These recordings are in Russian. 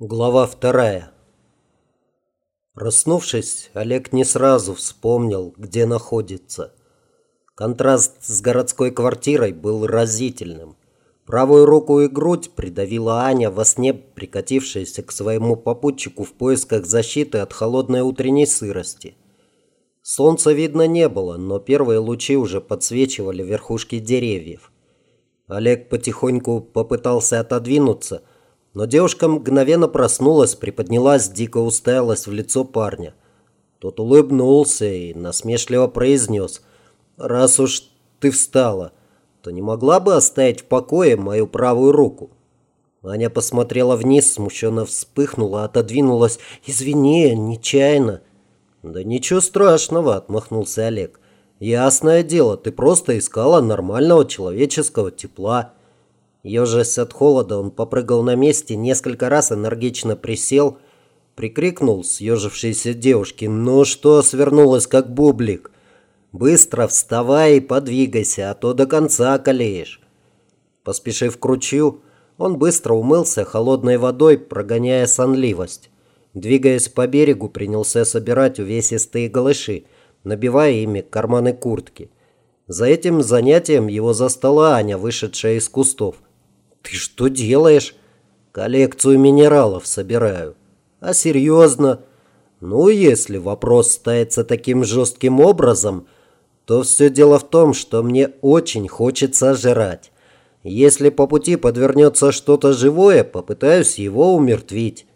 Глава вторая. Проснувшись, Олег не сразу вспомнил, где находится. Контраст с городской квартирой был разительным. Правую руку и грудь придавила Аня во сне, прикатившаяся к своему попутчику в поисках защиты от холодной утренней сырости. Солнца видно не было, но первые лучи уже подсвечивали верхушки деревьев. Олег потихоньку попытался отодвинуться – но девушка мгновенно проснулась, приподнялась, дико уставилась в лицо парня. Тот улыбнулся и насмешливо произнес. «Раз уж ты встала, то не могла бы оставить в покое мою правую руку?» Аня посмотрела вниз, смущенно вспыхнула, отодвинулась. «Извини, нечаянно». «Да ничего страшного», — отмахнулся Олег. «Ясное дело, ты просто искала нормального человеческого тепла». Ежась от холода, он попрыгал на месте, несколько раз энергично присел, прикрикнул съежившейся девушке. «Ну что, свернулась, как бублик? Быстро вставай и подвигайся, а то до конца колеешь». Поспешив к ручью, он быстро умылся холодной водой, прогоняя сонливость. Двигаясь по берегу, принялся собирать увесистые голыши, набивая ими карманы куртки. За этим занятием его застала Аня, вышедшая из кустов. «Ты что делаешь?» «Коллекцию минералов собираю». «А серьезно?» «Ну, если вопрос ставится таким жестким образом, то все дело в том, что мне очень хочется жрать. Если по пути подвернется что-то живое, попытаюсь его умертвить».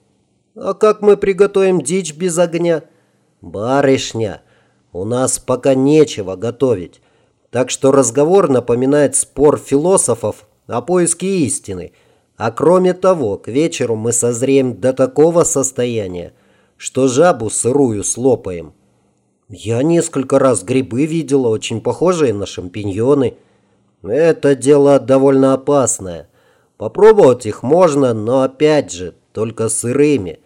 «А как мы приготовим дичь без огня?» «Барышня, у нас пока нечего готовить». Так что разговор напоминает спор философов о поиске истины. А кроме того, к вечеру мы созреем до такого состояния, что жабу сырую слопаем. Я несколько раз грибы видела, очень похожие на шампиньоны. Это дело довольно опасное. Попробовать их можно, но опять же, только сырыми.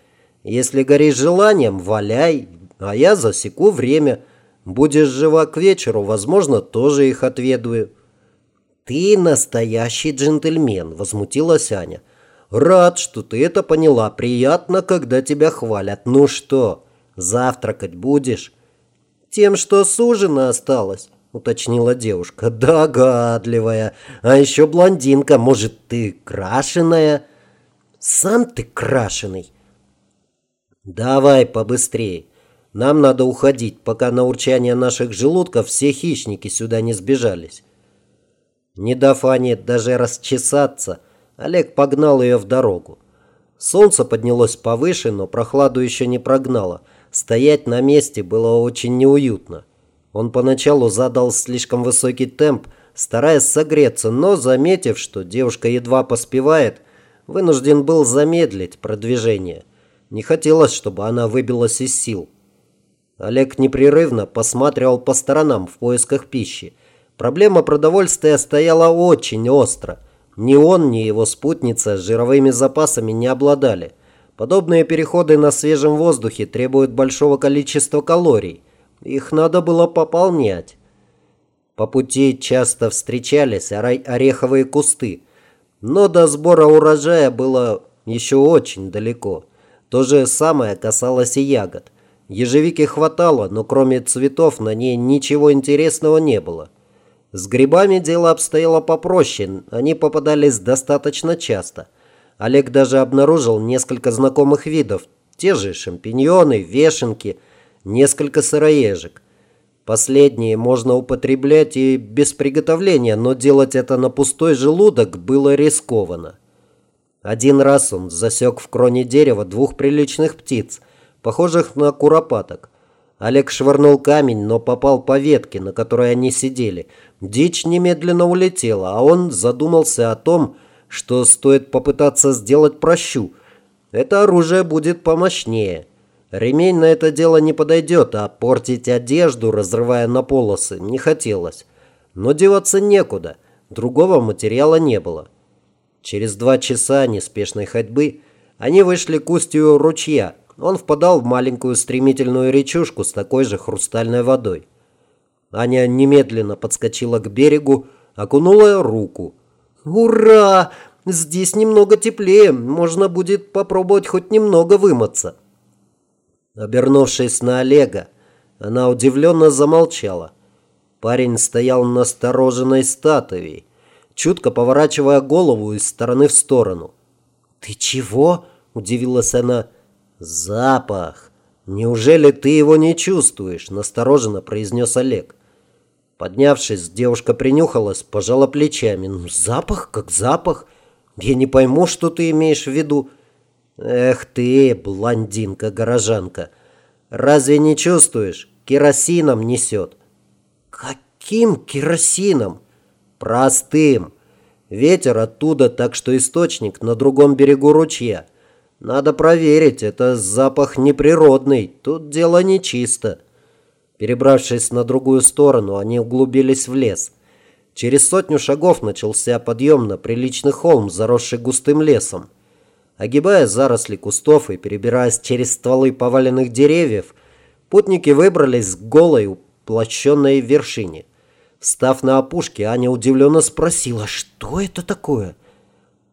Если горишь желанием, валяй, а я засеку время. Будешь жива к вечеру, возможно, тоже их отведаю. «Ты настоящий джентльмен», – возмутилась Аня. «Рад, что ты это поняла. Приятно, когда тебя хвалят. Ну что, завтракать будешь?» «Тем, что с ужина осталось», – уточнила девушка. «Догадливая. А еще блондинка. Может, ты крашеная?» «Сам ты крашеный». «Давай побыстрее. Нам надо уходить, пока на урчание наших желудков все хищники сюда не сбежались». Не дав Ане даже расчесаться, Олег погнал ее в дорогу. Солнце поднялось повыше, но прохладу еще не прогнало. Стоять на месте было очень неуютно. Он поначалу задал слишком высокий темп, стараясь согреться, но, заметив, что девушка едва поспевает, вынужден был замедлить продвижение. Не хотелось, чтобы она выбилась из сил. Олег непрерывно посматривал по сторонам в поисках пищи. Проблема продовольствия стояла очень остро. Ни он, ни его спутница с жировыми запасами не обладали. Подобные переходы на свежем воздухе требуют большого количества калорий. Их надо было пополнять. По пути часто встречались ореховые кусты. Но до сбора урожая было еще очень далеко. То же самое касалось и ягод. Ежевики хватало, но кроме цветов на ней ничего интересного не было. С грибами дело обстояло попроще, они попадались достаточно часто. Олег даже обнаружил несколько знакомых видов, те же шампиньоны, вешенки, несколько сыроежек. Последние можно употреблять и без приготовления, но делать это на пустой желудок было рискованно. Один раз он засек в кроне дерева двух приличных птиц, похожих на куропаток. Олег швырнул камень, но попал по ветке, на которой они сидели. Дичь немедленно улетела, а он задумался о том, что стоит попытаться сделать прощу. Это оружие будет помощнее. Ремень на это дело не подойдет, а портить одежду, разрывая на полосы, не хотелось. Но деваться некуда, другого материала не было. Через два часа неспешной ходьбы они вышли к устью ручья – он впадал в маленькую стремительную речушку с такой же хрустальной водой. Аня немедленно подскочила к берегу, окунула руку. «Ура! Здесь немного теплее, можно будет попробовать хоть немного вымыться». Обернувшись на Олега, она удивленно замолчала. Парень стоял настороженной статуей, чутко поворачивая голову из стороны в сторону. «Ты чего?» – удивилась она. «Запах! Неужели ты его не чувствуешь?» – настороженно произнес Олег. Поднявшись, девушка принюхалась, пожала плечами. «Ну, запах как запах. Я не пойму, что ты имеешь в виду». «Эх ты, блондинка-горожанка! Разве не чувствуешь? Керосином несет». «Каким керосином?» «Простым. Ветер оттуда, так что источник на другом берегу ручья. Надо проверить, это запах неприродный, тут дело нечисто». Перебравшись на другую сторону, они углубились в лес. Через сотню шагов начался подъем на приличный холм, заросший густым лесом. Огибая заросли кустов и перебираясь через стволы поваленных деревьев, путники выбрались к голой уплощенной вершине. Став на опушке, Аня удивленно спросила, что это такое?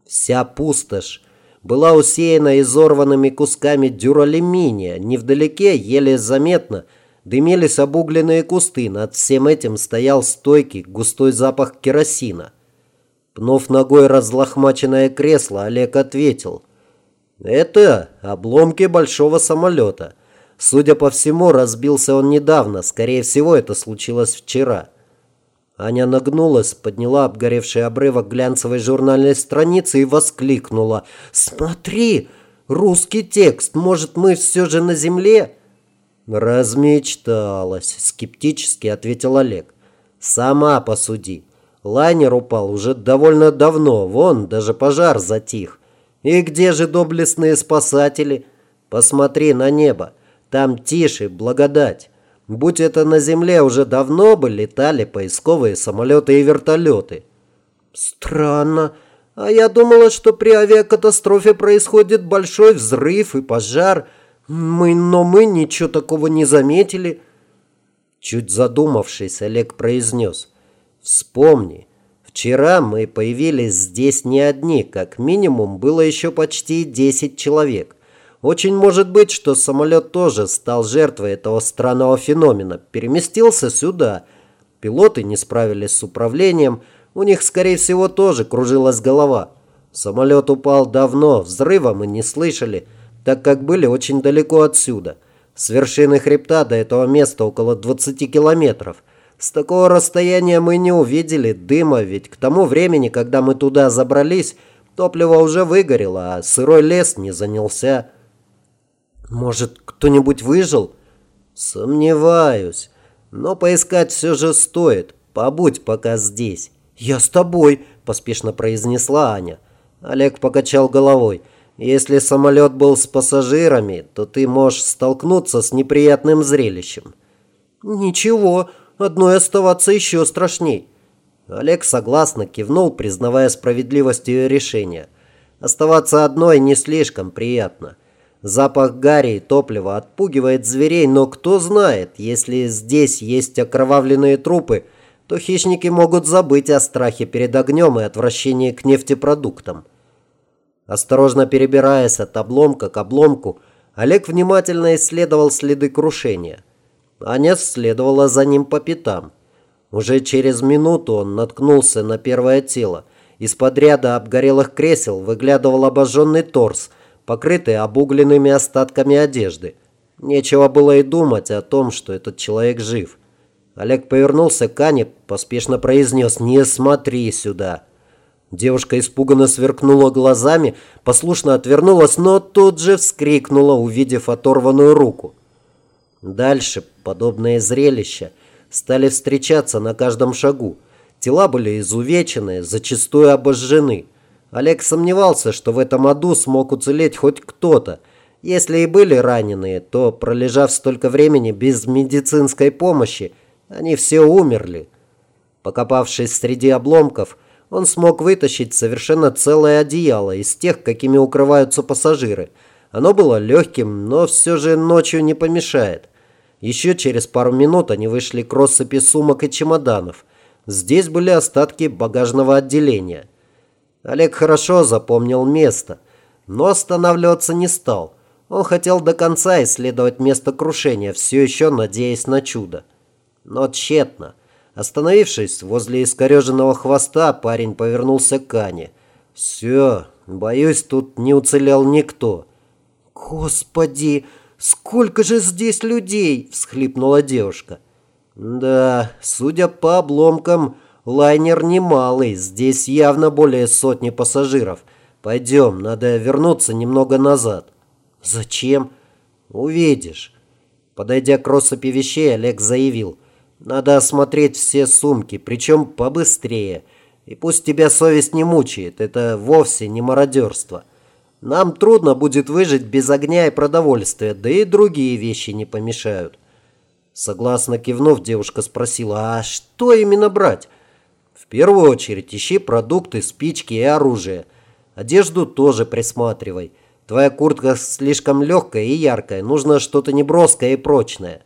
Вся пустошь была усеяна изорванными кусками дюралюминия. Невдалеке, еле заметно, дымились обугленные кусты. Над всем этим стоял стойкий густой запах керосина. Пнув ногой разлохмаченное кресло, Олег ответил. «Это обломки большого самолета. Судя по всему, разбился он недавно. Скорее всего, это случилось вчера». Аня нагнулась, подняла обгоревший обрывок глянцевой журнальной страницы и воскликнула. «Смотри! Русский текст! Может, мы все же на земле?» «Размечталась», — скептически ответил Олег. «Сама посуди. Лайнер упал уже довольно давно, вон, даже пожар затих. И где же доблестные спасатели? Посмотри на небо, там тише, благодать». Будь это на земле, уже давно бы летали поисковые самолеты и вертолеты. Странно. А я думала, что при авиакатастрофе происходит большой взрыв и пожар. Мы, но мы ничего такого не заметили. Чуть задумавшись, Олег произнес. Вспомни, вчера мы появились здесь не одни, как минимум было еще почти 10 человек. Очень может быть, что самолет тоже стал жертвой этого странного феномена, переместился сюда. Пилоты не справились с управлением, у них, скорее всего, тоже кружилась голова. Самолет упал давно, взрыва мы не слышали, так как были очень далеко отсюда. С вершины хребта до этого места около 20 километров. С такого расстояния мы не увидели дыма, ведь к тому времени, когда мы туда забрались, топливо уже выгорело, а сырой лес не занялся. Может, кто-нибудь выжил? Сомневаюсь. Но поискать все же стоит. Побудь пока здесь. Я с тобой, поспешно произнесла Аня. Олег покачал головой. Если самолет был с пассажирами, то ты можешь столкнуться с неприятным зрелищем. Ничего, одной оставаться еще страшней. Олег согласно кивнул, признавая справедливость ее решения. Оставаться одной не слишком приятно. Запах гари и топлива отпугивает зверей, но кто знает, если здесь есть окровавленные трупы, то хищники могут забыть о страхе перед огнем и отвращении к нефтепродуктам. Осторожно перебираясь от обломка к обломку, Олег внимательно исследовал следы крушения. Аня следовала за ним по пятам. Уже через минуту он наткнулся на первое тело. Из-под ряда обгорелых кресел выглядывал обожженный торс – покрытые обугленными остатками одежды. Нечего было и думать о том, что этот человек жив. Олег повернулся к Ане, поспешно произнес «Не смотри сюда». Девушка испуганно сверкнула глазами, послушно отвернулась, но тут же вскрикнула, увидев оторванную руку. Дальше подобные зрелища стали встречаться на каждом шагу. Тела были изувечены, зачастую обожжены. Олег сомневался, что в этом аду смог уцелеть хоть кто-то. Если и были раненые, то, пролежав столько времени без медицинской помощи, они все умерли. Покопавшись среди обломков, он смог вытащить совершенно целое одеяло из тех, какими укрываются пассажиры. Оно было легким, но все же ночью не помешает. Еще через пару минут они вышли к россыпи сумок и чемоданов. Здесь были остатки багажного отделения – Олег хорошо запомнил место, но останавливаться не стал. Он хотел до конца исследовать место крушения, все еще надеясь на чудо. Но тщетно. Остановившись возле искореженного хвоста, парень повернулся к Ане. «Все, боюсь, тут не уцелел никто». «Господи, сколько же здесь людей!» – всхлипнула девушка. «Да, судя по обломкам, лайнер немалый, здесь явно более сотни пассажиров. Пойдем, надо вернуться немного назад». «Зачем?» «Увидишь». Подойдя к россыпи вещей, Олег заявил. «Надо осмотреть все сумки, причем побыстрее. И пусть тебя совесть не мучает, это вовсе не мародерство. Нам трудно будет выжить без огня и продовольствия, да и другие вещи не помешают». Согласно кивнув, девушка спросила, «А что именно брать?» «В первую очередь ищи продукты, спички и оружие. Одежду тоже присматривай». Твоя куртка слишком легкая и яркая. Нужно что-то неброское и прочное.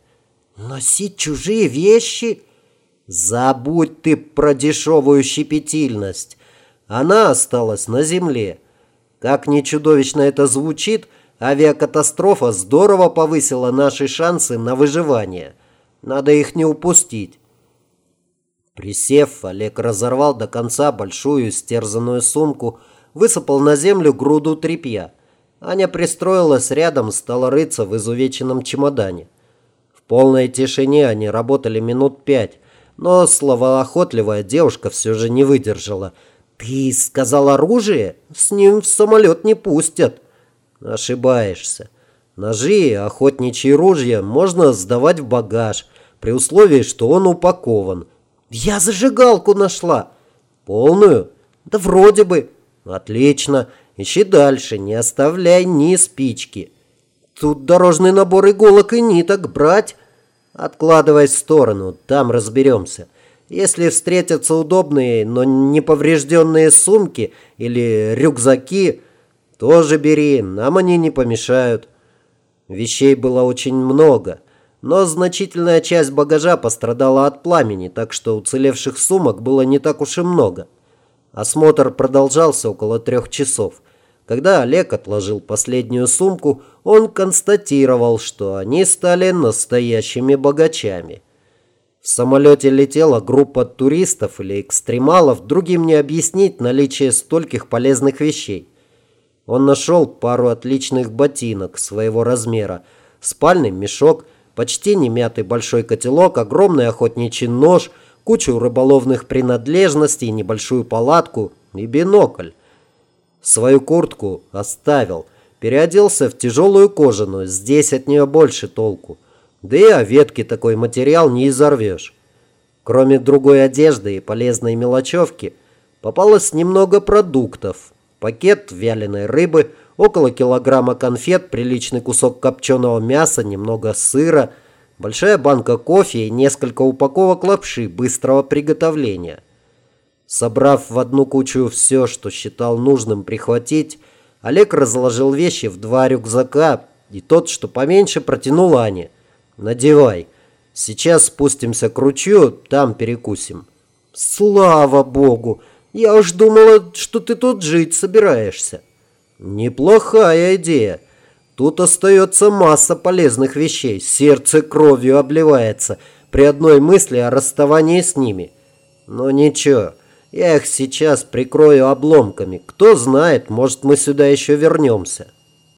Носить чужие вещи? Забудь ты про дешевую щепетильность. Она осталась на земле. Как ни чудовищно это звучит, авиакатастрофа здорово повысила наши шансы на выживание. Надо их не упустить. Присев, Олег разорвал до конца большую стерзанную сумку, высыпал на землю груду тряпья – Аня пристроилась рядом, стала рыться в изувеченном чемодане. В полной тишине они работали минут пять, но словоохотливая девушка все же не выдержала. «Ты сказал оружие? С ним в самолет не пустят». «Ошибаешься. Ножи и охотничьи ружья можно сдавать в багаж, при условии, что он упакован». «Я зажигалку нашла». «Полную?» «Да вроде бы». «Отлично. Ищи дальше, не оставляй ни спички. Тут дорожный набор иголок и ниток брать. Откладывай в сторону, там разберемся. Если встретятся удобные, но не поврежденные сумки или рюкзаки, тоже бери, нам они не помешают. Вещей было очень много, но значительная часть багажа пострадала от пламени, так что уцелевших сумок было не так уж и много. Осмотр продолжался около трех часов. Когда Олег отложил последнюю сумку, он констатировал, что они стали настоящими богачами. В самолете летела группа туристов или экстремалов, другим не объяснить наличие стольких полезных вещей. Он нашел пару отличных ботинок своего размера, спальный мешок, почти немятый большой котелок, огромный охотничий нож – кучу рыболовных принадлежностей, небольшую палатку и бинокль. Свою куртку оставил, переоделся в тяжелую кожаную, здесь от нее больше толку. Да и о ветке такой материал не изорвешь. Кроме другой одежды и полезной мелочевки, попалось немного продуктов. Пакет вяленой рыбы, около килограмма конфет, приличный кусок копченого мяса, немного сыра – большая банка кофе и несколько упаковок лапши быстрого приготовления. Собрав в одну кучу все, что считал нужным прихватить, Олег разложил вещи в два рюкзака, и тот, что поменьше, протянул Ане. «Надевай. Сейчас спустимся к ручью, там перекусим». «Слава Богу! Я уж думала, что ты тут жить собираешься». «Неплохая идея. Тут остается масса полезных вещей. Сердце кровью обливается при одной мысли о расставании с ними. Но ничего, я их сейчас прикрою обломками. Кто знает, может мы сюда еще вернемся.